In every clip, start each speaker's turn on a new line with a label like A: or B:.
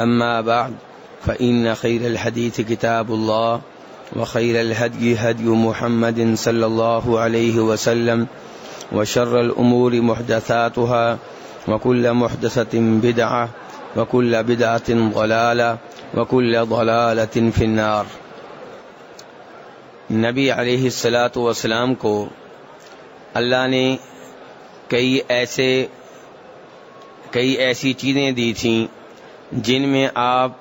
A: أما بعد، فإن خير الحديث كتاب الله، وخير الهدي هدي محمد صلى الله عليه وسلم، وشر الأمور محدثاتها، وكل محدثة بدعة، وكل بدعة ضلالة، وكل ضلالة في النار. نبی علیہ السلاۃ والسلام کو اللہ نے کئی ایسے، کئی ایسی چیزیں دی تھیں جن میں آپ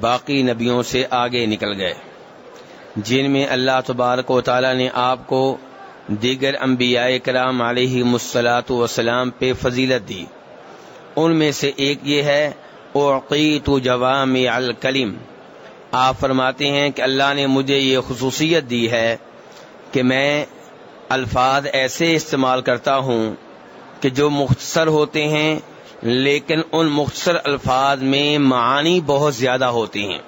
A: باقی نبیوں سے آگے نکل گئے۔ جن میں اللہ تبارک و تعالی نے آپ کو دیگر انبیاء کرام علیہ مسلاط وسلام پہ فضیلت دی۔ ان میں سے ایک یہ ہے اوقیت جوام الکلم آپ فرماتے ہیں کہ اللہ نے مجھے یہ خصوصیت دی ہے کہ میں الفاظ ایسے استعمال کرتا ہوں کہ جو مختصر ہوتے ہیں لیکن ان مختصر الفاظ میں معانی بہت زیادہ ہوتی ہیں۔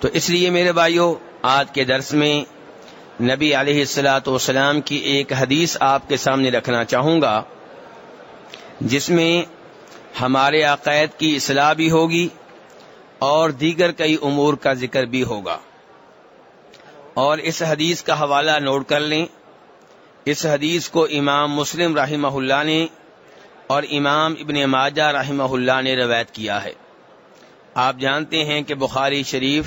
A: تو اس لیے میرے بھائیوں آج کے درس میں نبی علیہ السلاۃ والسلام کی ایک حدیث آپ کے سامنے رکھنا چاہوں گا، جس میں ہمارے عقائد کی اصلاح بھی ہوگی اور دیگر کئی امور کا ذکر بھی ہوگا۔ اور اس حدیث کا حوالہ نوٹ کر لیں۔ اس حدیث کو امام مسلم رحمہ اللہ نے اور امام ابن ماجہ رحمہ اللہ نے روایت کیا ہے۔ آپ جانتے ہیں کہ بخاری شریف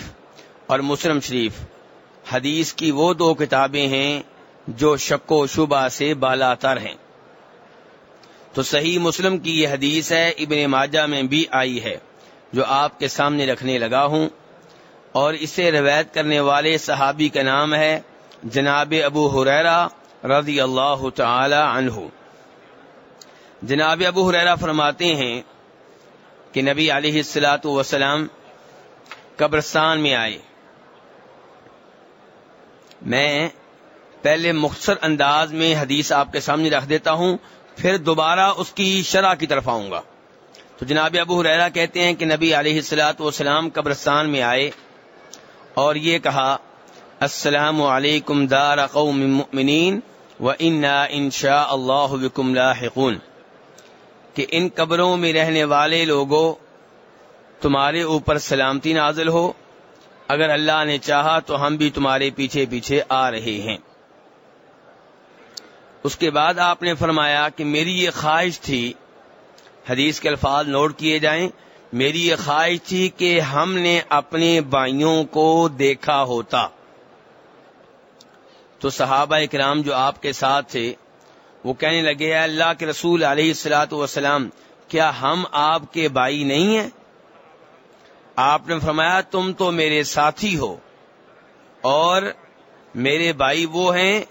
A: اور مسلم شریف حدیث کی وہ دو کتابیں ہیں جو شک و شبہ سے بالا تر ہیں۔ تو صحیح مسلم کی یہ حدیث ہے، ابن ماجہ میں بھی آئی ہے، جو آپ کے سامنے رکھنے لگا ہوں۔ اور اسے روایت کرنے والے صحابی کا نام ہے جناب ابو حریرا رضی اللہ تعالی عنہ۔ جناب ابو حریرا فرماتے ہیں کہ نبی علیہ السلاۃ وسلام قبرستان میں آئے۔ میں پہلے مختصر انداز میں حدیث آپ کے سامنے رکھ دیتا ہوں، پھر دوبارہ اس کی شرح کی طرف آؤں گا۔ تو جناب ابو حریرا کہتے ہیں کہ نبی علیہ السلاۃ والسلام قبرستان میں آئے اور یہ کہا، السلام علیکم دار قوم مؤمنین و انا ان شاء اللہ بکم لاحقون کہ ان قبروں میں رہنے والے لوگوں، تمہارے اوپر سلامتی نازل ہو۔ اگر اللہ نے چاہا تو ہم بھی تمہارے پیچھے پیچھے آ رہے ہیں۔ اس کے بعد آپ نے فرمایا کہ میری یہ خواہش تھی۔ حدیث کے الفاظ نوٹ کیے جائیں۔ میری یہ خواہش تھی کہ ہم نے اپنے بھائیوں کو دیکھا ہوتا۔ تو صحابہ کرام جو آپ کے ساتھ تھے وہ کہنے لگے اللہ کے رسول علیہ السلاۃ وسلام کیا ہم آپ کے بھائی نہیں ہیں؟ آپ نے فرمایا، تم تو میرے ساتھی ہو اور میرے بھائی وہ ہیں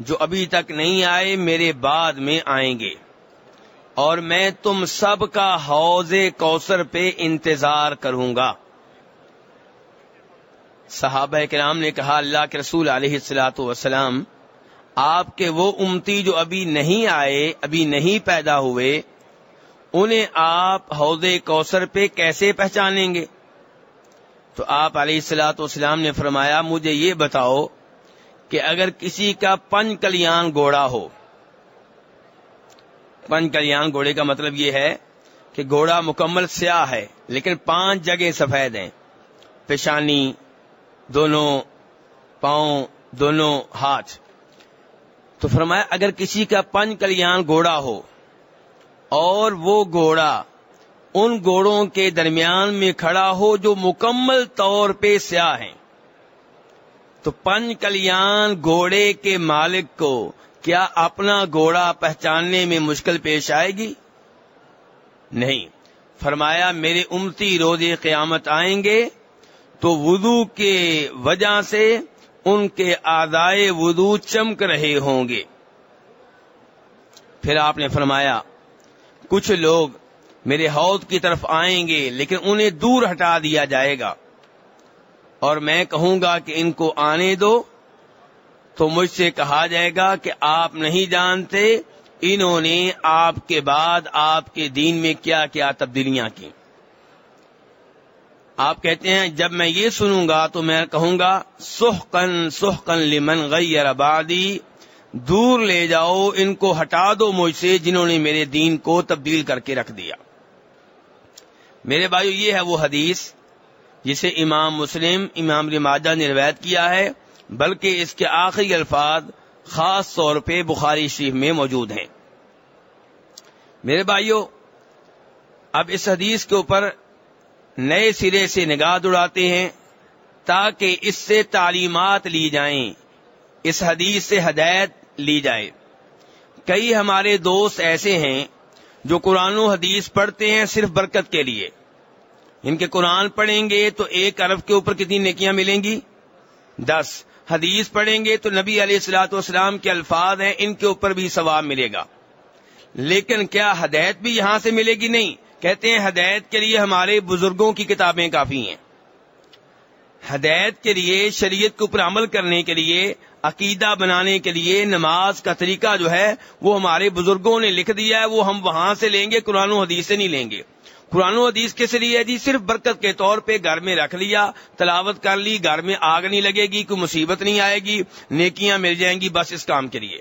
A: جو ابھی تک نہیں آئے، میرے بعد میں آئیں گے۔ اور میں تم سب کا حوض کوثر پہ انتظار کروں گا۔ صحابہ کرام نے کہا، اللہ کے رسول علیہ السلاۃ وسلام آپ کے وہ امتی جو ابھی نہیں آئے، ابھی نہیں پیدا ہوئے، انہیں آپ حوض کوثر پہ کیسے پہچانیں گے؟ تو آپ علیہ السلاۃ والسلام نے فرمایا، مجھے یہ بتاؤ کہ اگر کسی کا پنج کلیان گوڑا ہو پنج کلیان گھوڑے کا مطلب یہ ہے کہ گھوڑا مکمل سیاہ ہے، لیکن پانچ جگہ سفید ہیں، پیشانی، دونوں پاؤں، دونوں ہاتھ۔ تو فرمایا، اگر کسی کا پنج کلیان گھوڑا ہو اور وہ گھوڑا ان گھوڑوں کے درمیان میں کھڑا ہو جو مکمل طور پہ سیاہ ہیں، تو پنج کلیان گھوڑے کے مالک کو کیا اپنا گھوڑا پہچاننے میں مشکل پیش آئے گی؟ نہیں۔ فرمایا، میرے امتی روز قیامت آئیں گے، تو وضو کے وجہ سے ان کے آدائے وضو چمک رہے ہوں گے۔ پھر آپ نے فرمایا، کچھ لوگ میرے حوض کی طرف آئیں گے، لیکن انہیں دور ہٹا دیا جائے گا۔ اور میں کہوں گا کہ ان کو آنے دو۔ تو مجھ سے کہا جائے گا کہ آپ نہیں جانتے، انہوں نے آپ کے بعد آپ کے دین میں کیا کیا تبدیلیاں کی آپ کہتے ہیں جب میں یہ سنوں گا تو میں کہوں گا سحقن سحقن لمن غیر آبادی دور لے جاؤ، ان کو ہٹا دو مجھ سے جنہوں نے میرے دین کو تبدیل کر کے رکھ دیا۔ میرے بھائیو، یہ ہے وہ حدیث جسے امام مسلم، امام رماجہ نے روایت کیا ہے، بلکہ اس کے آخری الفاظ خاص طور پہ بخاری شریف میں موجود ہیں۔ میرے بھائیوں اب اس حدیث کے اوپر نئے سرے سے نگاہ دوڑاتے ہیں تاکہ اس سے تعلیمات لی جائیں، اس حدیث سے ہدایت لی جائے۔ کئی ہمارے دوست ایسے ہیں جو قرآن و حدیث پڑھتے ہیں صرف برکت کے لیے۔ ان کے قرآن پڑھیں گے تو ایک ارب کے اوپر کتنی نیکیاں ملیں گی؟ دس۔ حدیث پڑھیں گے تو نبی علیہ السلاۃ والسلام کے الفاظ ہیں، ان کے اوپر بھی ثواب ملے گا۔ لیکن کیا ہدایت بھی یہاں سے ملے گی؟ نہیں۔ کہتے ہیں ہدایت کے لیے ہمارے بزرگوں کی کتابیں کافی ہیں۔ ہدایت کے لیے، شریعت کے اوپر عمل کرنے کے لیے، عقیدہ بنانے کے لیے نماز کا طریقہ جو ہے، وہ ہمارے بزرگوں نے لکھ دیا ہے، وہ ہم وہاں سے لیں گے، قرآن و حدیث سے نہیں لیں گے۔ قرآن و حدیث کس لیے جی؟ صرف برکت کے طور پہ گھر میں رکھ لیا، تلاوت کر لی، گھر میں آگ نہیں لگے گی، کوئی مصیبت نہیں آئے گی، نیکیاں مل جائیں گی، بس اس کام کے لیے۔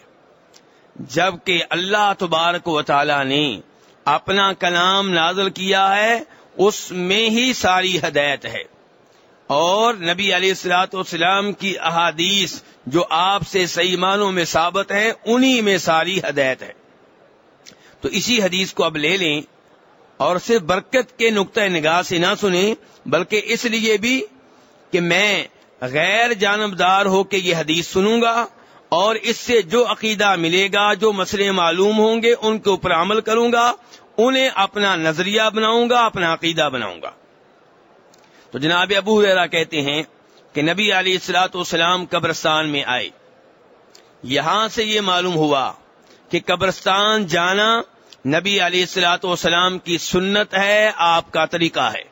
A: جبکہ اللہ تبارک و تعالی نے اپنا کلام نازل کیا ہے، اس میں ہی ساری ہدایت ہے۔ اور نبی علیہ السلاۃ والسلام کی احادیث جو آپ سے صحیح معنوں میں ثابت ہیں، انہی میں ساری ہدایت ہے۔ تو اسی حدیث کو اب لے لیں اور صرف برکت کے نقطۂ نگاہ سے نہ سنیں، بلکہ اس لیے بھی کہ میں غیر جانبدار ہو کے یہ حدیث سنوں گا۔ اور اس سے جو عقیدہ ملے گا، جو مسئلے معلوم ہوں گے، ان کے اوپر عمل کروں گا، انہیں اپنا نظریہ بناؤں گا، اپنا عقیدہ بناؤں گا۔ تو جناب ابو ریرا کہتے ہیں کہ نبی علی السلاۃ والسلام قبرستان میں آئے۔ یہاں سے یہ معلوم ہوا کہ قبرستان جانا نبی علیہ السلاۃ والسلام کی سنت ہے، آپ کا طریقہ ہے۔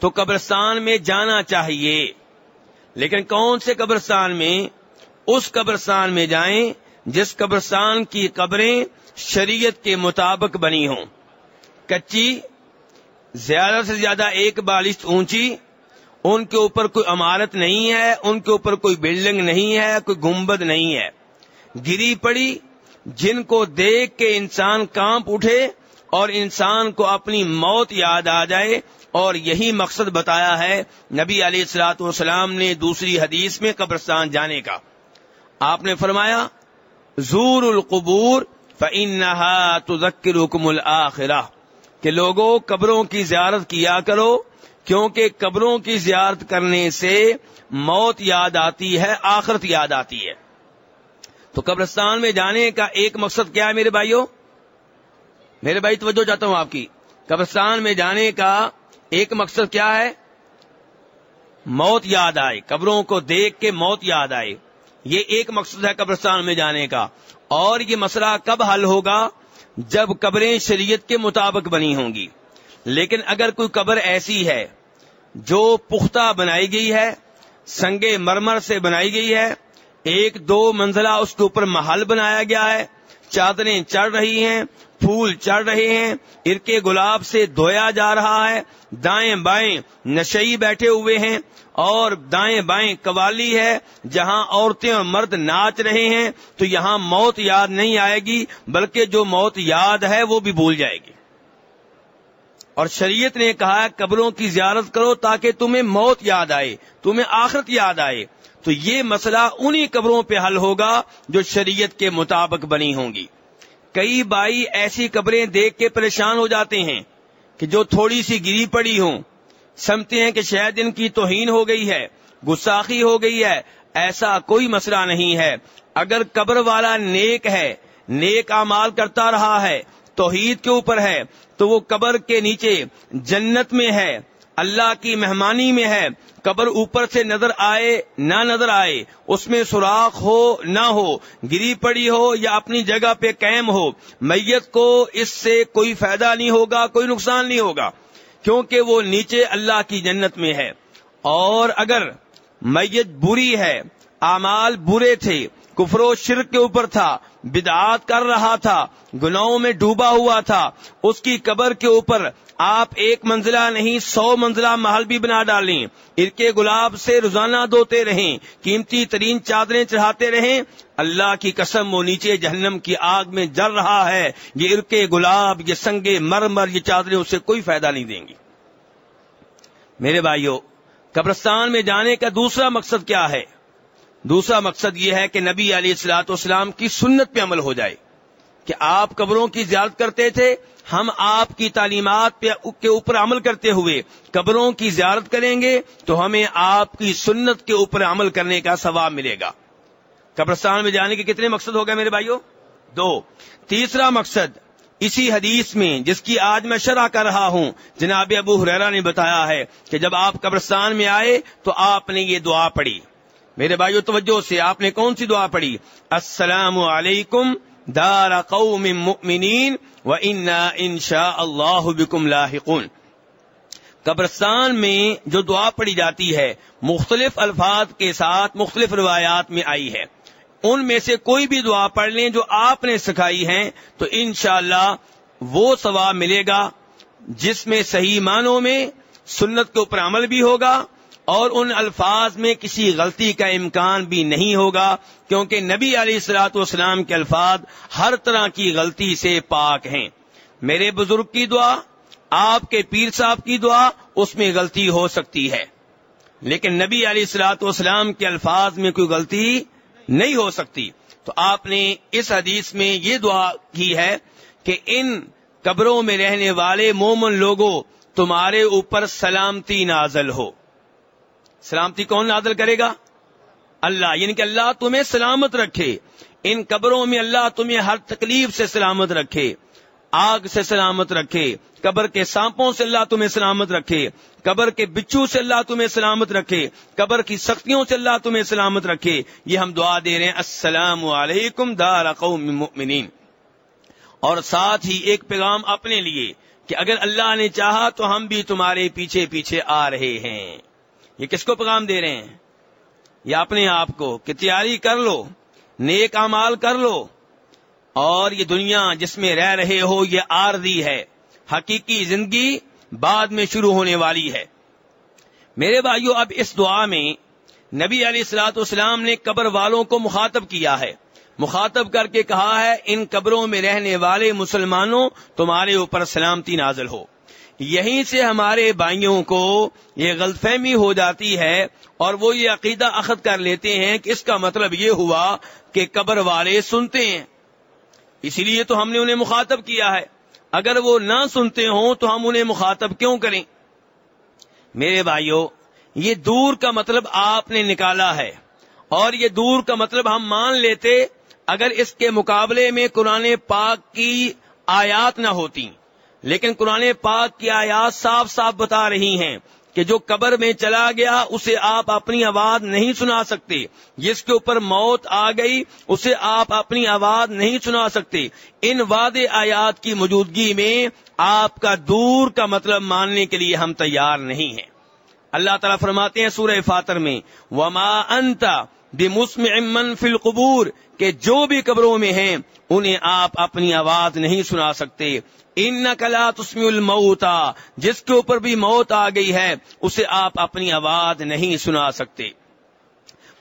A: تو قبرستان میں جانا چاہیے، لیکن کون سے قبرستان میں؟ اس قبرستان میں جائیں جس قبرستان کی قبریں شریعت کے مطابق بنی ہوں۔ کچی، زیادہ سے زیادہ ایک بالش اونچی، ان کے اوپر کوئی عمارت نہیں ہے، ان کے اوپر کوئی بلڈنگ نہیں ہے، کوئی گنبد نہیں ہے۔ گری پڑی، جن کو دیکھ کے انسان کانپ اٹھے اور انسان کو اپنی موت یاد آ جائے، اور یہی مقصد بتایا ہے، نبی علیہ السلاۃ والسلام نے دوسری حدیث میں قبرستان جانے کا۔ آپ نے فرمایا، زور القبور فنحا تذکر حکم الآخرہ کہ لوگوں قبروں کی زیارت کیا کرو، کیونکہ قبروں کی زیارت کرنے سے موت یاد آتی ہے، آخرت یاد آتی ہے۔ تو قبرستان میں جانے کا ایک مقصد کیا ہے میرے بھائیوں میرے بھائی، توجہ چاہتا ہوں آپ کی۔ قبرستان میں جانے کا ایک مقصد کیا ہے؟ موت یاد آئے، قبروں کو دیکھ کے موت یاد آئے۔ یہ ایک مقصد ہے قبرستان میں جانے کا اور یہ مسئلہ کب حل ہوگا؟ جب قبریں شریعت کے مطابق بنی ہوں گی۔ لیکن اگر کوئی قبر ایسی ہے جو پختہ بنائی گئی ہے سنگے مرمر سے بنائی گئی ہے، ایک دو منزلہ اس کے اوپر محل بنایا گیا ہے، چادریں چڑھ رہی ہیں پھول چڑھ رہے ہیں۔ ارکے گلاب سے دھویا جا رہا ہے۔ دائیں بائیں نشئی بیٹھے ہوئے ہیں اور دائیں بائیں قوالی ہے۔ جہاں عورتیں اور مرد ناچ رہے ہیں تو یہاں موت یاد نہیں آئے گی، بلکہ جو موت یاد ہے وہ بھی بھول جائے گی۔ اور شریعت نے کہا قبروں کی زیارت کرو تاکہ تمہیں موت یاد آئے، تمہیں آخرت یاد آئے۔ تو یہ مسئلہ انہی قبروں پہ حل ہوگا جو شریعت کے مطابق بنی ہوں گی۔ کئی بائی ایسی قبریں دیکھ کے پریشان ہو جاتے ہیں کہ جو تھوڑی سی گری پڑی ہوں۔ سمجھتے ہیں کہ شاید ان کی توہین ہو گئی ہے، گساخی ہو گئی ہے، ایسا کوئی مسئلہ نہیں ہے۔ اگر قبر والا نیک ہے، نیک امال کرتا رہا ہے، توحید کے اوپر ہے، تو وہ قبر کے نیچے جنت میں ہے۔ اللہ کی مہمانی میں ہے۔ قبر اوپر سے نظر آئے، نہ نظر آئے۔ اس میں سوراخ ہو، نہ ہو۔ گری پڑی ہو یا اپنی جگہ پہ قائم ہو۔ میت کو اس سے کوئی فائدہ نہیں ہوگا، کوئی نقصان نہیں ہوگا۔ کیونکہ وہ نیچے اللہ کی جنت میں ہے۔ اور اگر میت بری ہے، اعمال برے تھے کفر و شرک کے اوپر تھا، بدعات کر رہا تھا، گناہوں میں ڈوبا ہوا تھا۔ اس کی قبر کے اوپر آپ ایک منزلہ نہیں، سو منزلہ محل بھی بنا ڈالیں۔ ارکے گلاب سے روزانہ دھوتے رہیں، قیمتی ترین چادریں چڑھاتے رہیں۔ اللہ کی قسم وہ نیچے جہنم کی آگ میں جل رہا ہے۔ یہ ارکے گلاب، یہ سنگے مرمر، یہ چادریں اسے کوئی فائدہ نہیں دیں گی۔ میرے بھائیوں قبرستان میں جانے کا دوسرا مقصد کیا ہے؟ دوسرا مقصد یہ ہے کہ نبی علی السلاط اسلام کی سنت پہ عمل ہو جائے کہ آپ قبروں کی زیارت کرتے تھے، ہم آپ کی تعلیمات پہ کے اوپر عمل کرتے ہوئے قبروں کی زیارت کریں گے تو ہمیں آپ کی سنت کے اوپر عمل کرنے کا ثواب ملے گا۔ قبرستان میں جانے کے کتنے مقصد ہو گئے میرے بھائیوں دو۔ تیسرا مقصد اسی حدیث میں جس کی آج میں شرح کر رہا ہوں، جناب ابو حریرا نے بتایا ہے کہ جب آپ قبرستان میں آئے تو آپ نے یہ دعا پڑھی۔ میرے بھائیو، توجہ سے آپ نے کون سی دعا پڑھی؟ السلام علیکم دار قوم مؤمنین و انا انشاء اللہ بکم لاحقون۔ قبرستان میں جو دعا پڑھی جاتی ہے، مختلف الفاظ کے ساتھ مختلف روایات میں آئی ہے۔ ان میں سے کوئی بھی دعا پڑھ لیں جو آپ نے سکھائی ہیں، تو انشاءاللہ وہ ثواب ملے گا، جس میں صحیح معنوں میں، سنت کے اوپر عمل بھی ہوگا اور ان الفاظ میں کسی غلطی کا امکان بھی نہیں ہوگا، کیونکہ نبی علیہ السلاۃ والسلام کے الفاظ ہر طرح کی غلطی سے پاک ہیں۔ میرے بزرگ کی دعا، آپ کے پیر صاحب کی دعا اس میں غلطی ہو سکتی ہے۔ لیکن نبی علیہ السلاۃ والسلام کے الفاظ میں کوئی غلطی نہیں ہو سکتی۔ تو آپ نے اس حدیث میں یہ دعا کی ہے کہ ان قبروں میں رہنے والے مومن لوگوں، تمہارے اوپر سلامتی نازل ہو۔ سلامتی کون نازل کرے گا؟ اللہ یعنی کہ اللہ تمہیں سلامت رکھے۔ ان قبروں میں اللہ تمہیں ہر تکلیف سے سلامت رکھے، آگ سے سلامت رکھے، قبر کے سانپوں سے اللہ تمہیں سلامت رکھے، قبر کے بچو سے اللہ تمہیں سلامت رکھے، قبر کی سختیوں سے اللہ تمہیں سلامت رکھے۔ یہ ہم دعا دے رہے ہیں، السلام علیکم دار قوم مؤمنین۔ اور ساتھ ہی ایک پیغام اپنے لیے کہ اگر اللہ نے چاہا تو ہم بھی تمہارے پیچھے پیچھے آ رہے ہیں۔ یہ کس کو پیغام دے رہے ہیں؟ یا اپنے آپ کو کہ تیاری کر لو، نیک امال کر لو، اور یہ دنیا جس میں رہ رہے ہو، یہ آردی ہے، حقیقی زندگی بعد میں شروع ہونے والی ہے۔ میرے بھائیو، اب اس دعا میں نبی علیہ السلاۃ اسلام نے قبر والوں کو مخاطب کیا ہے۔ مخاطب کر کے کہا ہے، ان قبروں میں رہنے والے مسلمانوں، تمہارے اوپر سلامتی نازل ہو۔ یہیں سے ہمارے بھائیوں کو یہ غلط فہمی ہو جاتی ہے اور وہ یہ عقیدہ اخذ کر لیتے ہیں کہ اس کا مطلب یہ ہوا کہ قبر والے سنتے ہیں۔ اسی لیے تو ہم نے انہیں مخاطب کیا ہے۔ اگر وہ نہ سنتے ہوں تو ہم انہیں مخاطب کیوں کریں؟ میرے بھائیوں یہ دور کا مطلب آپ نے نکالا ہے۔ اور یہ دور کا مطلب ہم مان لیتے اگر اس کے مقابلے میں قرآن پاک کی آیات نہ ہوتی لیکن قرآن پاک کی آیات صاف صاف بتا رہی ہیں کہ جو قبر میں چلا گیا اسے آپ اپنی آواز نہیں سنا سکتے۔ جس کے اوپر موت آ گئی، اسے آپ اپنی آواز نہیں سنا سکتے۔ ان وعد آیات کی موجودگی میں آپ کا دور کا مطلب ماننے کے لیے ہم تیار نہیں ہیں۔ اللہ تعالیٰ فرماتے ہیں سورہ فاتر میں، وما انتا بمسم امن فی القبور، کہ جو بھی قبروں میں ہیں، انہیں آپ اپنی آواز نہیں سنا سکتے۔ ان کلا تسمی الموتا جس کے اوپر بھی موت آ گئی ہے، اسے آپ اپنی آواز نہیں سنا سکتے۔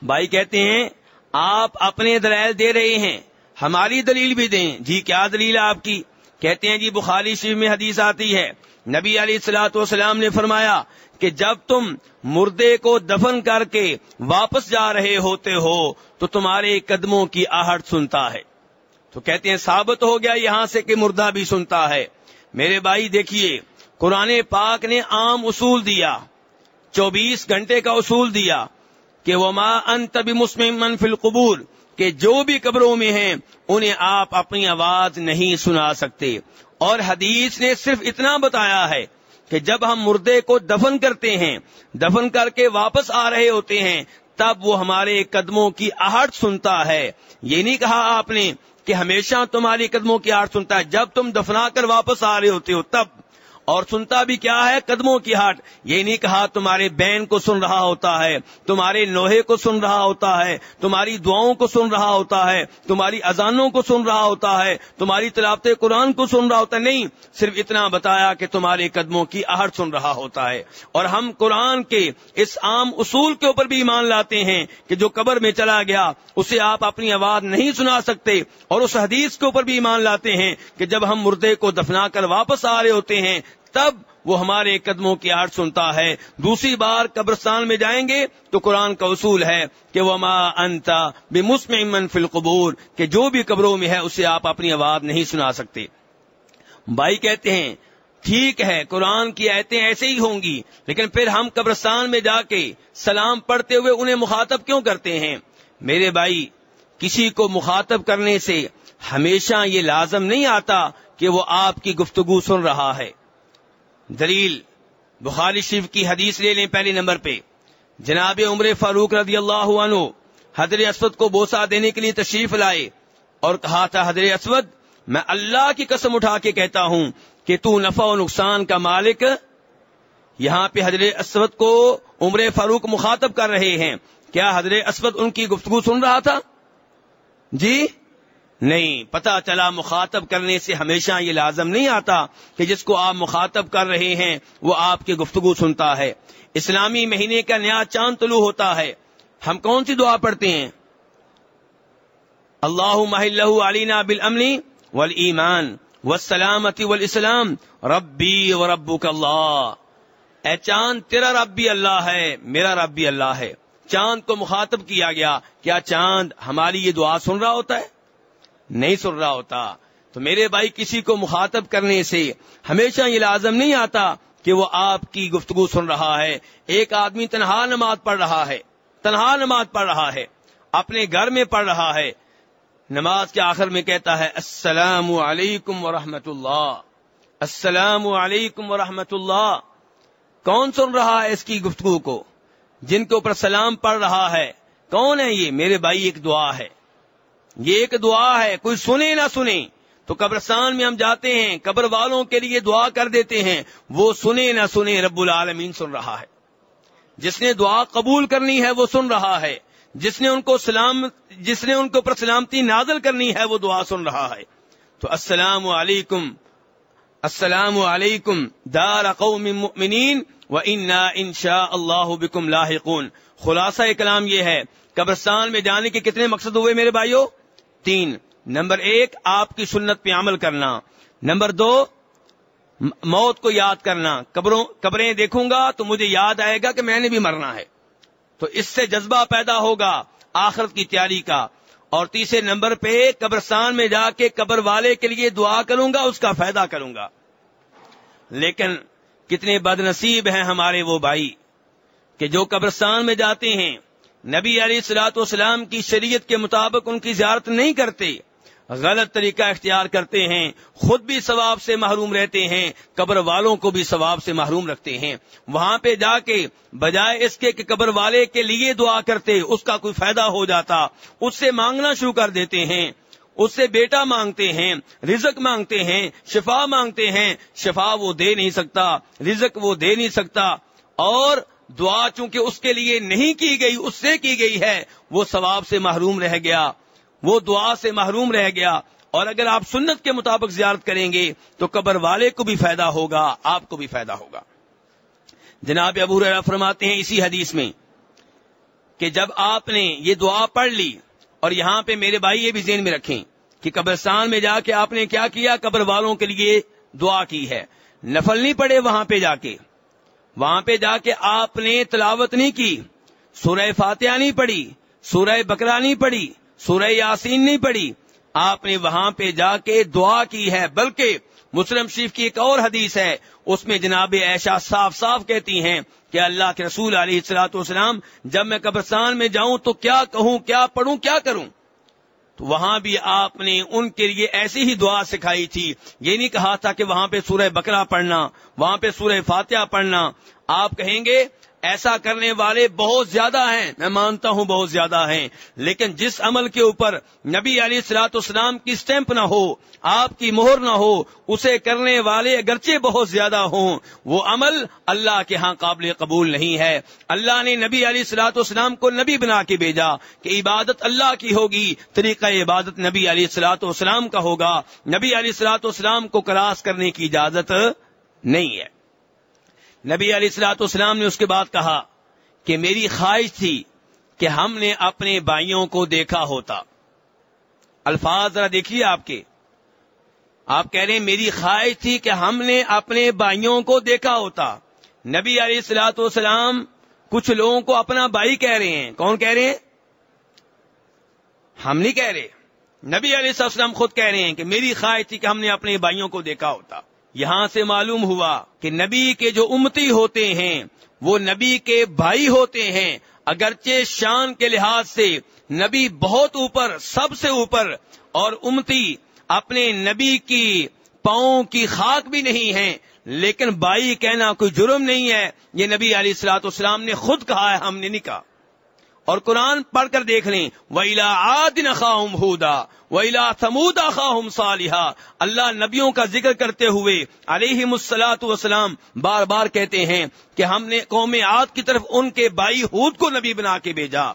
A: بھائی کہتے ہیں، آپ اپنے دلائل دے رہے ہیں، ہماری دلیل بھی دیں۔ جی کیا دلیل آپ کی؟ کہتے ہیں جی بخاری شریف میں حدیث آتی ہے۔ نبی علی السلاۃ والسلام نے فرمایا کہ جب تم مردے کو دفن کر کے واپس جا رہے ہوتے ہو، تو تمہارے قدموں کی آہٹ سنتا ہے۔ تو کہتے ہیں، ثابت ہو گیا یہاں سے کہ مردہ بھی سنتا ہے۔ میرے بھائی دیکھیے، قرآن پاک نے عام اصول دیا۔ چوبیس گھنٹے کا اصول دیا کہ وہ ماں ان تبھی مسلم قبول کہ جو بھی قبروں میں ہیں، انہیں آپ اپنی آواز نہیں سنا سکتے۔ اور حدیث نے صرف اتنا بتایا ہے کہ جب ہم مردے کو دفن کرتے ہیں، دفن کر کے واپس آ رہے ہوتے ہیں، تب وہ ہمارے قدموں کی آہٹ سنتا ہے۔ یہ نہیں کہا آپ نے کہ ہمیشہ تمہاری قدموں کی آڑ سنتا ہے۔ جب تم دفنا کر واپس آ رہے ہوتے ہو، تب اور سنتا بھی کیا ہے قدموں کی ہاٹ۔ یہ نہیں کہا تمہارے بین کو سن رہا ہوتا ہے، تمہارے لوہے کو سن رہا ہوتا ہے، تمہاری دعاؤں کو سن رہا ہوتا ہے، تمہاری اذانوں کو سن رہا ہوتا ہے، تمہاری تلاوت قرآن کو سن رہا ہوتا ہے۔ نہیں، صرف اتنا بتایا کہ تمہارے قدموں کی آہٹ سن رہا ہوتا ہے۔ اور ہم قرآن کے اس عام اصول کے اوپر بھی ایمان لاتے ہیں کہ جو قبر میں چلا گیا، اسے آپ اپنی آواز نہیں سنا سکتے۔ اور اس حدیث کے اوپر بھی ایمان لاتے ہیں کہ جب ہم مردے کو دفنا کر واپس آ رہے ہوتے ہیں تب وہ ہمارے قدموں کی آٹ سنتا ہے۔ دوسری بار قبرستان میں جائیں گے تو قرآن کا اصول ہے کہ وہ ماں انتا بے مسم فل قبور کہ جو بھی قبروں میں ہے اسے آپ اپنی آواز نہیں سنا سکتے۔ بھائی کہتے ہیں، ٹھیک ہے، قرآن کی ایتیں ایسے ہی ہوں گی، لیکن پھر ہم قبرستان میں جا کے سلام پڑھتے ہوئے انہیں مخاطب کیوں کرتے ہیں؟ میرے بھائی، کسی کو مخاطب کرنے سے ہمیشہ یہ لازم نہیں آتا کہ وہ آپ کی گفتگو سن رہا ہے۔ دلیل بخاری شریف کی حدیث لے لیں پہلے نمبر پہ۔ جناب عمر فاروق رضی اللہ عنہ حضر اسود کو بوسا دینے کے لیے تشریف لائے اور کہا تھا حضر اسود، میں اللہ کی قسم اٹھا کے کہتا ہوں کہ تو نفع و نقصان کا مالک یہاں پہ حضرت اسود کو عمر فاروق مخاطب کر رہے ہیں۔ کیا حضرت اسود ان کی گفتگو سن رہا تھا؟ جی؟ نہیں پتا چلا مخاطب کرنے سے ہمیشہ یہ لازم نہیں آتا کہ جس کو آپ مخاطب کر رہے ہیں، وہ آپ کی گفتگو سنتا ہے۔ اسلامی مہینے کا نیا چاند طلوع ہوتا ہے۔ ہم کون سی دعا پڑھتے ہیں؟ اللہ محلہ علینا بالامنی والایمان والسلامتی والاسلام، ربی و ربک اللہ۔ اے چاند، تیرا رب بھی اللہ ہے، میرا رب بھی اللہ ہے۔ چاند کو مخاطب کیا گیا، کیا چاند ہماری یہ دعا سن رہا ہوتا ہے؟ نہیں سن رہا ہوتا تو میرے بھائی کسی کو مخاطب کرنے سے ہمیشہ یہ لازم نہیں آتا کہ وہ آپ کی گفتگو سن رہا ہے۔ ایک آدمی تنہا نماز پڑھ رہا ہے، تنہا نماز پڑھ رہا ہے، اپنے گھر میں پڑھ رہا ہے۔ نماز کے آخر میں کہتا ہے، السلام علیکم ورحمۃ اللہ۔ السلام علیکم ورحمۃ اللہ۔ کون سن رہا ہے اس کی گفتگو کو؟ جن کے اوپر سلام پڑھ رہا ہے، کون ہے یہ؟ میرے بھائی ایک دعا ہے۔ یہ ایک دعا ہے، کوئی سنے نہ سنے۔ تو قبرستان میں ہم جاتے ہیں، قبر والوں کے لیے دعا کر دیتے ہیں۔ وہ سنے نہ سنے رب العالمین سن رہا ہے۔ جس نے دعا قبول کرنی ہے، وہ سن رہا ہے۔ جس نے ان کو سلام، جس نے ان کے اوپر سلامتی نازل کرنی ہے، وہ دعا سن رہا ہے۔ تو السلام علیکم السلام علیکم دار قوم مؤمنین، و انا ان شاء اللہ بکم لاحقون۔ خلاصہ کلام یہ ہے، قبرستان میں جانے کے کتنے مقصد ہوئے میرے بھائیوں تین نمبر ایک، آپ کی سنت پہ عمل کرنا. نمبر دو موت کو یاد کرنا. قبروں قبریں دیکھوں گا تو مجھے یاد آئے گا کہ میں نے بھی مرنا ہے. تو اس سے جذبہ پیدا ہوگا آخرت کی تیاری کا. اور تیسرے نمبر پہ قبرستان میں جا کے قبر والے کے لیے دعا کروں گا، اس کا فائدہ کروں گا. لیکن کتنے بد نصیب ہیں ہمارے وہ بھائی کہ جو قبرستان میں جاتے ہیں نبی علی سلاۃ والسلام کی شریعت کے مطابق ان کی زیارت نہیں کرتے، غلط طریقہ اختیار کرتے ہیں، خود بھی ثواب سے محروم رہتے ہیں، قبر والوں کو بھی ثواب سے محروم رکھتے ہیں۔ وہاں پہ جا کے بجائے اس کے کہ قبر والے کے لیے دعا کرتے، اس کا کوئی فائدہ ہو جاتا۔ اس سے مانگنا شروع کر دیتے ہیں۔ اس سے بیٹا مانگتے ہیں، رزق مانگتے ہیں، شفا مانگتے ہیں۔ شفا وہ دے نہیں سکتا، رزق وہ دے نہیں سکتا۔ اور دعا چونکہ اس کے لیے نہیں کی گئی، اس سے کی گئی ہے، وہ ثواب سے محروم رہ گیا، وہ دعا سے محروم رہ گیا۔ اور اگر آپ سنت کے مطابق زیارت کریں گے تو قبر والے کو بھی فائدہ ہوگا، آپ کو بھی فائدہ ہوگا۔ جناب ابو فرماتے ہیں اسی حدیث میں کہ جب آپ نے یہ دعا پڑھ لی اور یہاں پہ میرے بھائی یہ بھی ذہن میں رکھیں کہ قبرستان میں جا کے آپ نے کیا کیا؟ قبر والوں کے لیے دعا کی ہے۔ نفل نہیں پڑے وہاں پہ جا کے۔ وہاں پہ جا کے آپ نے تلاوت نہیں کی، سورہ فاتحہ نہیں پڑھی، سورہ بکرا نہیں پڑھی، سورہ یاسین نہیں پڑھی۔ آپ نے وہاں پہ جا کے دعا کی ہے، بلکہ مسلم شریف کی ایک اور حدیث ہے، اس میں جناب ایشا صاف صاف کہتی ہیں کہ اللہ کے رسول علیہ السلاۃ والسلام، جب میں قبرستان میں جاؤں تو کیا کہوں، کیا پڑھوں، کیا کروں؟ تو وہاں بھی آپ نے ان کے لیے ایسی ہی دعا سکھائی تھی، یہ نہیں کہا تھا کہ وہاں پہ سورہ بکرا پڑھنا، وہاں پہ سورہ فاتحہ پڑھنا آپ کہیں گے، ایسا کرنے والے بہت زیادہ ہیں. میں مانتا ہوں بہت زیادہ ہیں، لیکن جس عمل کے اوپر نبی علی سلاۃ اسلام کی اسٹیمپ نہ ہو، آپ کی مہر نہ ہو، اسے کرنے والے اگرچہ بہت زیادہ ہوں، وہ عمل اللہ کے ہاں قابل قبول نہیں ہے۔ اللہ نے نبی علی سلاۃ اسلام کو نبی بنا کے بھیجا کہ عبادت اللہ کی ہوگی، طریقہ عبادت نبی علی سلاۃ اسلام کا ہوگا۔ نبی علی سلاۃ اسلام کو کراس کرنے کی اجازت نہیں ہے۔ نبی علیہ السلاۃ اسلام نے اس کے بعد کہا کہ میری خواہش تھی کہ ہم نے اپنے بھائیوں کو دیکھا ہوتا۔ الفاظ ذرا دیکھیے آپ کے۔ آپ کہہ رہے ہیں میری خواہش تھی کہ ہم نے اپنے بھائیوں کو دیکھا ہوتا۔ نبی علیہ السلاۃ والسلام کچھ لوگوں کو اپنا بھائی کہہ رہے ہیں۔ کون کہہ رہے ہیں؟ ہم نہیں کہہ رہے۔ نبی علیہ السلام خود کہہ رہے ہیں کہ میری خواہش تھی کہ ہم نے اپنے بھائیوں کو دیکھا ہوتا۔ یہاں سے معلوم ہوا کہ نبی کے جو امتی ہوتے ہیں، وہ نبی کے بھائی ہوتے ہیں۔ اگرچہ شان کے لحاظ سے نبی بہت اوپر، سب سے اوپر، اور امتی اپنے نبی کی پاؤں کی خاک بھی نہیں ہے لیکن بائی کہنا کوئی جرم نہیں ہے۔ یہ نبی علیہ السلاط اسلام نے خود کہا ہے، ہم نے نہیں کہا۔ اور قرآن پڑھ کر دیکھ لیں۔ ویلا آدن خاہم ہودا ویلا سمودا خاہم صالحہ اللہ نبیوں کا ذکر کرتے ہوئے علیہ مسلاط وسلام بار بار کہتے ہیں کہ ہم نے قوم عاد کی طرف ان کے بائی ہود کو نبی بنا کے بھیجا۔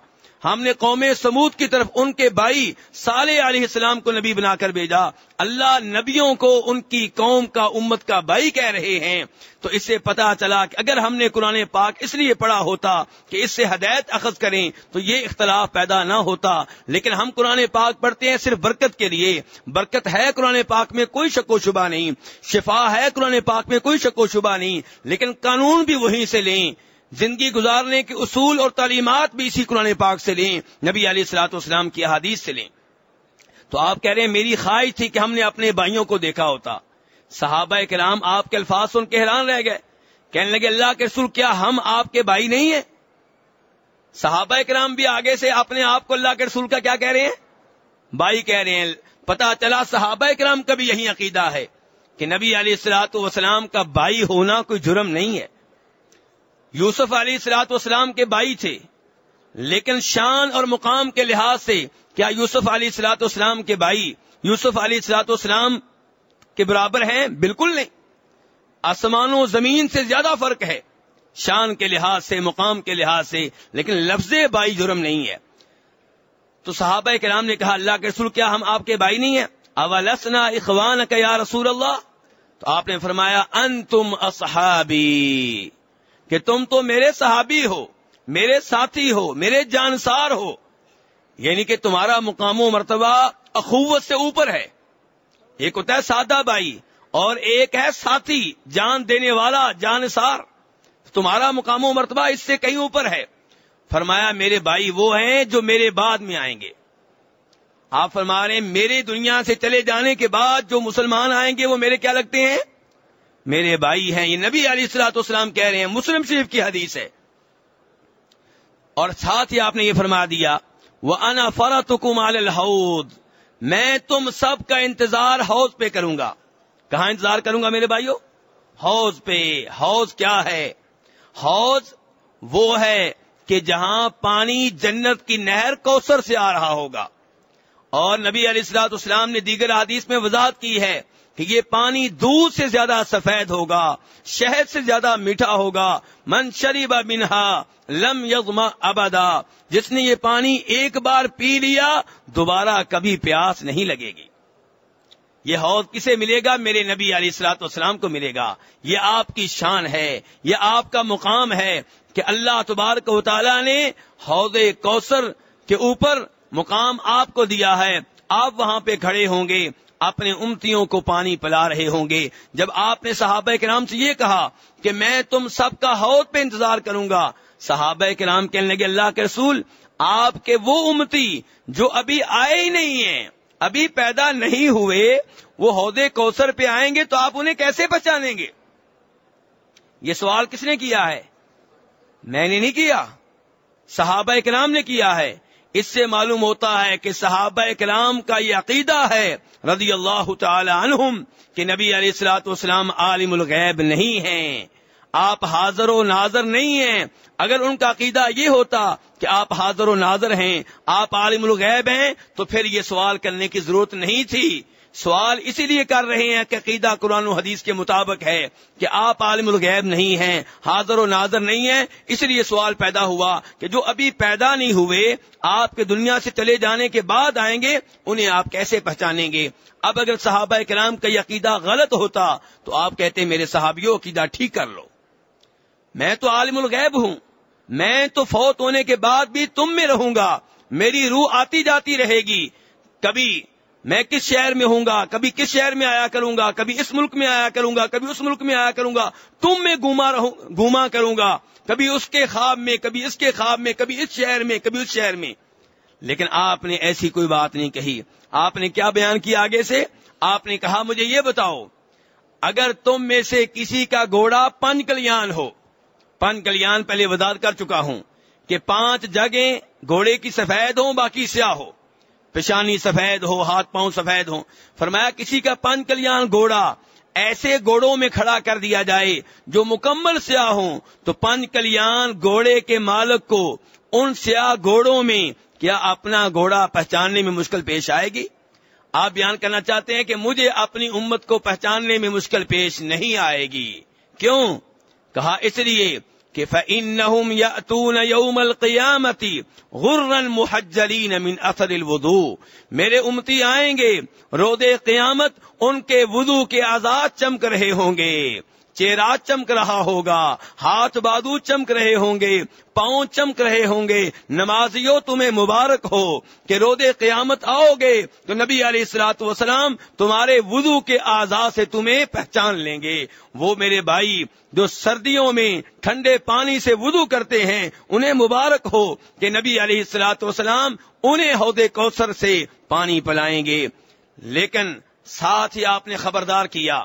A: ہم نے قوم سمود کی طرف ان کے بھائی صالح علیہ السلام کو نبی بنا کر بھیجا۔ اللہ نبیوں کو ان کی قوم کا امت کا بھائی کہہ رہے ہیں۔ تو اس سے پتا چلا کہ اگر ہم نے قرآن پاک اس لیے پڑھا ہوتا کہ اس سے ہدایت اخذ کریں تو یہ اختلاف پیدا نہ ہوتا۔ لیکن ہم قرآن پاک پڑھتے ہیں صرف برکت کے لیے۔ برکت ہے قرآن پاک میں کوئی شک و شبہ نہیں۔ شفا ہے قرآن پاک میں کوئی شک و شبہ نہیں۔ لیکن قانون بھی وہیں سے لیں۔ زندگی گزارنے کے اصول اور تعلیمات بھی اسی قرآن پاک سے لیں، نبی علیہ السلاط والسلام کی حادیث سے لیں۔ تو آپ کہہ رہے ہیں میری خواہش تھی کہ ہم نے اپنے بھائیوں کو دیکھا ہوتا۔ صحابہ کرام آپ کے الفاظ سن کے حیران رہ گئے۔ کہنے لگے، اللہ کے سر کیا ہم آپ کے بھائی نہیں ہیں؟ صحابہ کرام بھی آگے سے اپنے آپ کو اللہ کے رسول کا کیا کہہ رہے ہیں؟ بھائی کہہ رہے ہیں پتا چلا صحابہ کرام کا بھی یہی عقیدہ ہے کہ نبی علیہ السلاط والسلام کا بھائی ہونا کوئی جرم نہیں ہے۔ یوسف علی السلاط والسلام کے بھائی تھے۔ لیکن شان اور مقام کے لحاظ سے کیا یوسف علی السلاط والسلام کے بھائی یوسف علی السلاط والسلام کے برابر ہیں؟ بالکل نہیں۔ آسمان و زمین سے زیادہ فرق ہے۔ شان کے لحاظ سے، مقام کے لحاظ سے، لیکن لفظ بائی جرم نہیں ہے۔ تو صحابہ کرام نے کہا، اللہ کے رسول، کیا ہم آپ کے بھائی نہیں ہیں؟ اولسنا اخوان کا یا رسول اللہ؟ تو آپ نے فرمایا ان تم اصحابی۔ کہ تم تو میرے صحابی ہو، میرے ساتھی ہو، میرے جانسار ہو۔ یعنی کہ تمہارا مقام و مرتبہ اخوت سے اوپر ہے۔ ایک ہوتا ہے سادہ بھائی اور ایک ہے ساتھی، جان دینے والا، جانسار۔ تمہارا مقام و مرتبہ اس سے کہیں اوپر ہے۔ فرمایا، میرے بھائی وہ ہیں جو میرے بعد میں آئیں گے۔ آپ فرما رہے ہیں میرے دنیا سے چلے جانے کے بعد جو مسلمان آئیں گے، وہ میرے کیا لگتے ہیں؟ میرے بھائی ہیں، یہ نبی علی السلاۃ اسلام کہہ رہے ہیں، مسلم شریف کی حدیث ہے۔ اور ساتھ ہی آپ نے یہ فرما دیا وہ انا فرت الحود میں تم سب کا انتظار حوض پہ کروں گا۔ کہاں انتظار کروں گا میرے بھائیوں حوض پہ۔ حوض کیا ہے؟ حوض وہ ہے کہ جہاں پانی جنت کی نہر کوثر سے آ رہا ہوگا۔ اور نبی علیہ السلاط اسلام نے دیگر حدیث میں وضاحت کی ہے کہ یہ پانی دودھ سے زیادہ سفید ہوگا، شہد سے زیادہ میٹھا ہوگا۔ من شریب منہا لم یغما ابدا۔ جس نے یہ پانی ایک بار پی لیا، دوبارہ کبھی پیاس نہیں لگے گی۔ یہ حوض کسے ملے گا؟ میرے نبی علیہ السلاط والسلام کو ملے گا۔ یہ آپ کی شان ہے، یہ آپ کا مقام ہے کہ اللہ تبارک و تعالی نے حوض کوثر کے اوپر مقام آپ کو دیا ہے۔ آپ وہاں پہ کھڑے ہوں گے۔ اپنے امتیوں کو پانی پلا رہے ہوں گے۔ جب آپ نے صحابہ کے نام سے یہ کہا کہ میں تم سب کا حوض پہ انتظار کروں گا، صحابہ کے نام کہنے لگے، اللہ کے رسول، آپ کے وہ امتی جو ابھی آئے ہی نہیں ہیں، ابھی پیدا نہیں ہوئے، وہ عہدے کوثر پہ آئیں گے تو آپ انہیں کیسے پہچانیں گے؟ یہ سوال کس نے کیا ہے؟ میں نے نہیں کیا۔ صحابہ کرام نے کیا ہے۔ اس سے معلوم ہوتا ہے کہ صحابہ کلام کا یہ عقیدہ ہے رضی اللہ تعالی عنہم کہ نبی علیہ السلاۃ والسلام عالم الغیب نہیں ہیں۔ آپ حاضر و ناظر نہیں ہیں۔ اگر ان کا عقیدہ یہ ہوتا کہ آپ حاضر و ناظر ہیں، آپ عالم الغیب ہیں، تو پھر یہ سوال کرنے کی ضرورت نہیں تھی۔ سوال اسی لیے کر رہے ہیں کہ عقیدہ قرآن و حدیث کے مطابق ہے کہ آپ عالم الغیب نہیں ہیں، حاضر و ناظر نہیں ہیں، اس لیے سوال پیدا ہوا کہ جو ابھی پیدا نہیں ہوئے، آپ کے دنیا سے چلے جانے کے بعد آئیں گے، انہیں آپ کیسے پہچانیں گے؟ اب اگر صحابہ کرام کا عقیدہ غلط ہوتا تو آپ کہتے میرے صحابیوں، عقیدہ ٹھیک کر لو۔ میں تو عالم الغیب ہوں۔ میں تو فوت ہونے کے بعد بھی تم میں رہوں گا۔ میری روح آتی جاتی رہے گی۔ کبھی میں کس شہر میں ہوں گا؟ کبھی کس شہر میں آیا کروں گا؟ کبھی اس ملک میں آیا کروں گا؟ کبھی اس ملک میں آیا کروں گا؟ تم میں گھوما گھوما کروں گا۔ کبھی اس کے خواب میں، کبھی اس کے خواب میں، کبھی اس شہر میں، کبھی اس شہر میں۔ لیکن آپ نے ایسی کوئی بات نہیں کہی۔ آپ نے کیا بیان کیا آگے سے؟ آپ نے کہا مجھے یہ بتاؤ، اگر تم میں سے کسی کا گھوڑا پن کلیان ہو، پن کلیان پہلے وضاحت کر چکا ہوں کہ پانچ جگہیں گھوڑے کی سفید ہوں باقی سیاہ ہو۔ پیشانی سفید ہو، ہاتھ پاؤں سفید ہو فرمایا، کسی کا پن کلیان گھوڑا ایسے گھوڑوں میں کھڑا کر دیا جائے، جو مکمل سیاہ ہوں، تو پن کلیان گھوڑے کے مالک کو ان سیاہ گھوڑوں میں کیا اپنا گھوڑا پہچاننے میں مشکل پیش آئے گی؟ آپ بیان کرنا چاہتے ہیں کہ مجھے اپنی امت کو پہچاننے میں مشکل پیش نہیں آئے گی۔ کیوں؟ کہا، اس لیے کہ فَإِنَّهُمْ يَأْتُونَ يَوْمَ الْقِيَامَةِ غُرًّا مُحَجَّلِينَ مِنْ أَثَرِ الْوُضُوءِ۔ میرے امتی آئیں گے، رود قیامت ان کے وضو کے آزاد چمک رہے ہوں گے۔ چہرہ چمک رہا ہوگا، ہاتھ بادو چمک رہے ہوں گے، پاؤں چمک رہے ہوں گے، نمازیوں تمہیں مبارک ہو کہ رود قیامت آؤ گے، تو نبی علیہ السلاط وسلام تمہارے وضو کے آزاد سے تمہیں پہچان لیں گے۔ وہ میرے بھائی، جو سردیوں میں ٹھنڈے پانی سے وضو کرتے ہیں، انہیں مبارک ہو کہ نبی علیہ السلاط وسلام انہیں عہدے کوثر سے پانی پلائیں گے۔ لیکن ساتھ ہی آپ نے خبردار کیا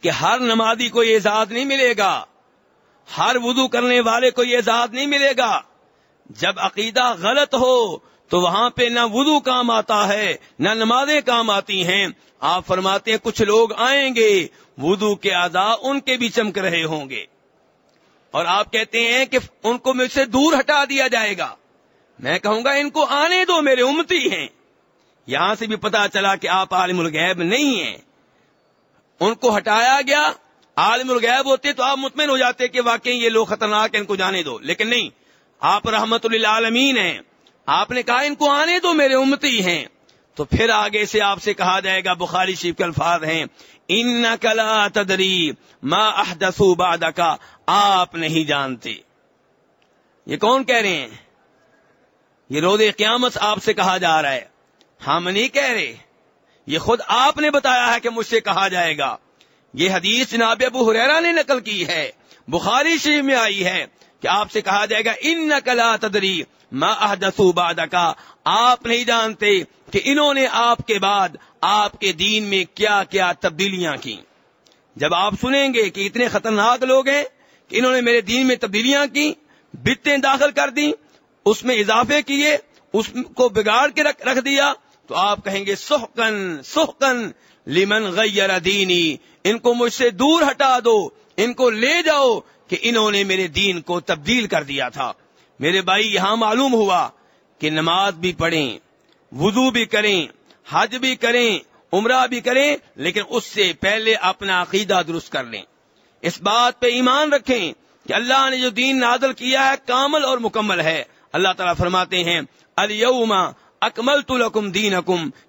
A: کہ ہر نمازی کو یہ اعزاز نہیں ملے گا۔ ہر وضو کرنے والے کو یہ اعزاز نہیں ملے گا۔ جب عقیدہ غلط ہو تو وہاں پہ نہ وضو کام آتا ہے، نہ نمازیں کام آتی ہیں۔ آپ فرماتے ہیں، کچھ لوگ آئیں گے، وضو کے اعضا ان کے بھی چمک رہے ہوں گے۔ اور آپ کہتے ہیں کہ ان کو مجھ سے دور ہٹا دیا جائے گا۔ میں کہوں گا، ان کو آنے دو، میرے امتی ہیں۔ یہاں سے بھی پتا چلا کہ آپ عالم الغیب نہیں ہیں۔ ان کو ہٹایا گیا، عالم الغیب ہوتے تو آپ مطمئن ہو جاتے کہ واقعی یہ لوگ خطرناک ہیں، ان کو جانے دو۔ لیکن نہیں، آپ رحمت اللہ ہیں۔ آپ نے کہا ان کو آنے دو، میرے امتی ہیں۔ تو پھر آگے سے آپ سے کہا جائے گا، بخاری شیف کے الفاظ ہیں ان کلا تدری ما احدثو بعد کا آپ نہیں جانتے۔ یہ کون کہہ رہے ہیں؟ یہ رود قیامت آپ سے کہا جا رہا ہے۔ ہم نہیں کہہ رہے۔ یہ خود آپ نے بتایا ہے کہ مجھ سے کہا جائے گا۔ یہ حدیث جناب ابو حریرا نے نقل کی ہے۔ بخاری شریف میں آئی ہے کہ آپ سے کہا جائے گا ان نقلا تدری ما احدثو بعد کا آپ نہیں جانتے کہ انہوں نے آپ کے بعد آپ کے دین میں کیا کیا تبدیلیاں کی جب آپ سنیں گے کہ اتنے خطرناک لوگ ہیں کہ انہوں نے میرے دین میں تبدیلیاں کی بتیں داخل کر دی اس میں اضافے کیے، اس کو بگاڑ کے رکھ دیا تو آپ کہیں گے سحکن سحکن لمن غیر دینی ان کو مجھ سے دور ہٹا دو، ان کو لے جاؤ کہ انہوں نے میرے دین کو تبدیل کر دیا تھا۔ میرے بھائی، یہاں معلوم ہوا کہ نماز بھی پڑھیں، وضو بھی کریں، حج بھی کریں، عمرہ بھی کریں، لیکن اس سے پہلے اپنا عقیدہ درست کر لیں۔ اس بات پہ ایمان رکھیں کہ اللہ نے جو دین نازل کیا ہے، کامل اور مکمل ہے۔ اللہ تعالیٰ فرماتے ہیں الما اکمل تو لکم دین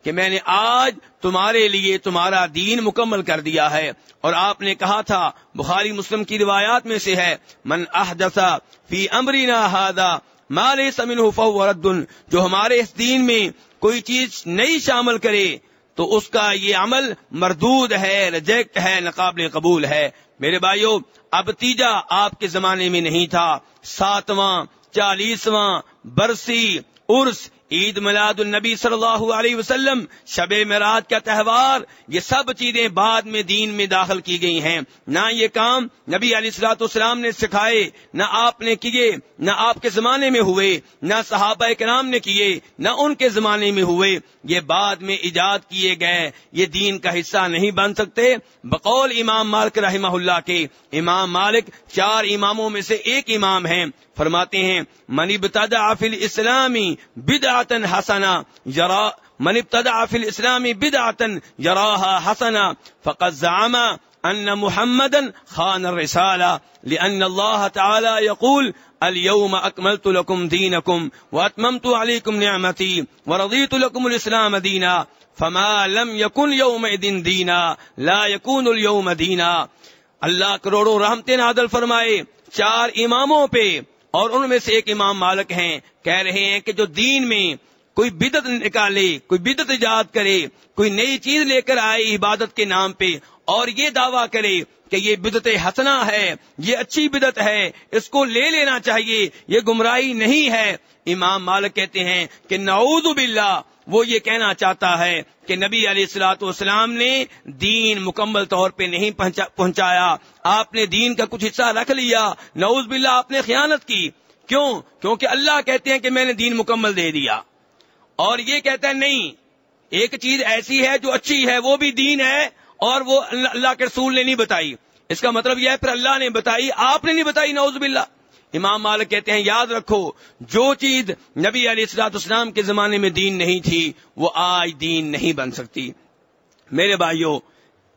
A: کہ میں نے آج تمہارے لیے تمہارا دین مکمل کر دیا ہے۔ اور آپ نے کہا تھا، بخاری مسلم کی روایات میں سے ہے، من احدثا فی امرینا ہادا مال سمن رد، جو ہمارے اس دین میں کوئی چیز نہیں شامل کرے، تو اس کا یہ عمل مردود ہے، ریجیکٹ ہے، نقابل قبول ہے۔ میرے بھائیوں اب تیجا آپ کے زمانے میں نہیں تھا۔ ساتواں، چالیسواں، برسی، عرس عید میلاد النبی صلی اللہ علیہ وسلم، شب معراج کا تہوار، یہ سب چیزیں بعد میں دین میں داخل کی گئی ہیں۔ نہ یہ کام نبی علیہ السلاۃ والسلام نے سکھائے، نہ آپ نے کیے، نہ آپ کے زمانے میں ہوئے، نہ صحابہ کرام نے کیے، نہ ان کے زمانے میں ہوئے۔ یہ بعد میں ایجاد کیے گئے۔ یہ دین کا حصہ نہیں بن سکتے۔ بقول امام مالک رحمہ اللہ کے، امام مالک چار اماموں میں سے ایک امام ہیں۔ فرماتے ہیں منی ابتدا فی الاسلامی بدعتا حسنا یرا من ابتدع فی الاسلامی بدعتا یراها حسنا فقد زعم ان محمدا خان الرسالة لان الله تعالى يقول اليوم اكملت لكم دينكم واتممت عليكم نعمتي ورضيت لكم الاسلام دينا فما لم يكن يومئذ دينا لا يكون اليوم دينا اللہ کروڑوں رحمتیں نادل فرمائے چار اماموں پہ اور ان میں سے ایک امام مالک ہیں، کہہ رہے ہیں کہ جو دین میں کوئی بدت نکالے، کوئی بدت ایجاد کرے، کوئی نئی چیز لے کر آئے عبادت کے نام پہ اور یہ دعویٰ کرے کہ یہ بدت ہسنا ہے، یہ اچھی بدت ہے، اس کو لے لینا چاہیے، یہ گمراہی نہیں ہے۔ امام مالک کہتے ہیں کہ نعوذ باللہ وہ یہ کہنا چاہتا ہے کہ نبی علیہ السلاۃ والسلام نے دین مکمل طور پہ نہیں پہنچایا۔ آپ نے دین کا کچھ حصہ رکھ لیا۔ نعوذ باللہ، آپ نے خیانت کی۔ کیوں؟ کیونکہ اللہ کہتے ہیں کہ میں نے دین مکمل دے دیا۔ اور یہ کہتا ہے نہیں، ایک چیز ایسی ہے جو اچھی ہے، وہ بھی دین ہے اور وہ اللہ کے رسول نے نہیں بتائی۔ اس کا مطلب یہ ہے، پھر اللہ نے بتائی، آپ نے نہیں بتائی، نعوذ باللہ۔ امام مالک کہتے ہیں، یاد رکھو، جو چیز نبی علیہ السلاط اسلام کے زمانے میں دین نہیں تھی، وہ آج دین نہیں بن سکتی۔ میرے بھائیوں،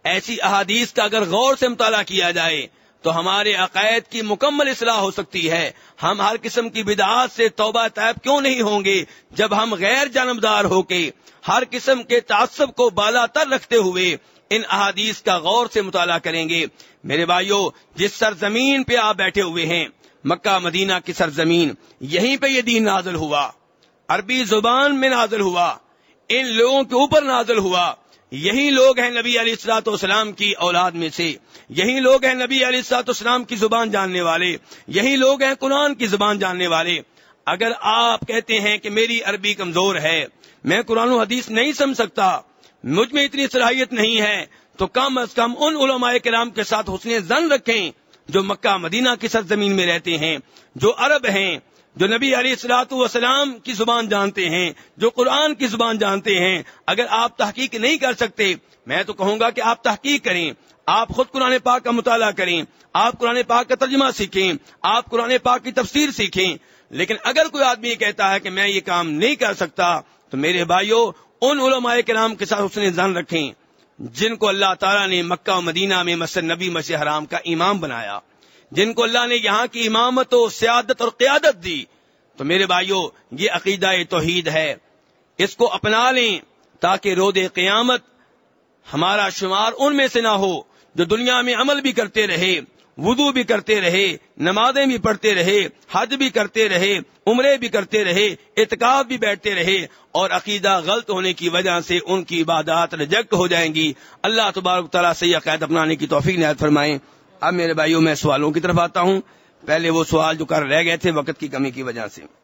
A: ایسی احادیث کا اگر غور سے مطالعہ کیا جائے، تو ہمارے عقائد کی مکمل اصلاح ہو سکتی ہے۔ ہم ہر قسم کی بدعات سے توبہ طیب کیوں نہیں ہوں گے؟ جب ہم غیر جانبدار ہو کے ہر قسم کے تعصب کو بالا تر رکھتے ہوئے ان احادیث کا غور سے مطالعہ کریں گے۔ میرے بھائیوں، جس سرزمین پہ آپ بیٹھے ہوئے ہیں مکہ مدینہ کی سرزمین، یہیں پہ یہ دین نازل ہوا۔ عربی زبان میں نازل ہوا۔ ان لوگوں کے اوپر نازل ہوا۔ یہی لوگ ہیں نبی علی السلاط والسلام کی اولاد میں سے۔ یہی لوگ ہیں نبی علی السلاط والسلام کی زبان جاننے والے۔ یہی لوگ ہیں قرآن کی زبان جاننے والے۔ اگر آپ کہتے ہیں کہ میری عربی کمزور ہے، میں قرآن و حدیث نہیں سمجھ سکتا۔ مجھ میں اتنی صلاحیت نہیں ہے۔ تو کم از کم ان علماء کرام کے ساتھ حسن زن رکھیں۔ جو مکہ مدینہ کی سرزمین میں رہتے ہیں، جو عرب ہیں، جو نبی علی السلاط والسلام کی زبان جانتے ہیں، جو قرآن کی زبان جانتے ہیں، اگر آپ تحقیق نہیں کر سکتے، میں تو کہوں گا کہ آپ تحقیق کریں، آپ خود قرآن پاک کا مطالعہ کریں، آپ قرآن پاک کا ترجمہ سیکھیں، آپ قرآن پاک کی تفسیر سیکھیں۔ لیکن اگر کوئی آدمی یہ کہتا ہے کہ میں یہ کام نہیں کر سکتا، تو میرے بھائیوں ان علماء کے نام کے ساتھ اس نے جان رکھیں۔ جن کو اللہ تعالیٰ نے مکہ و مدینہ میں مسجد نبی مسجد حرام کا امام بنایا، جن کو اللہ نے یہاں کی امامت و سیادت اور قیادت دی، تو میرے بھائیوں یہ عقیدہ توحید ہے۔ اس کو اپنا لیں تاکہ رود قیامت ہمارا شمار ان میں سے نہ ہو جو دنیا میں عمل بھی کرتے رہے۔ وضو بھی کرتے رہے، نمازیں بھی پڑھتے رہے، حج بھی کرتے رہے، عمرے بھی کرتے رہے اعتکاب بھی بیٹھتے رہے، اور عقیدہ غلط ہونے کی وجہ سے ان کی عبادات ریجیکٹ ہو جائیں گی۔ اللہ تبارک تعالیٰ سے یہ عقائد اپنانے کی توفیق نہایت فرمائیں۔ اب میرے بھائیوں، میں سوالوں کی طرف آتا ہوں۔ پہلے وہ سوال جو کر رہ گئے تھے وقت کی کمی کی وجہ سے۔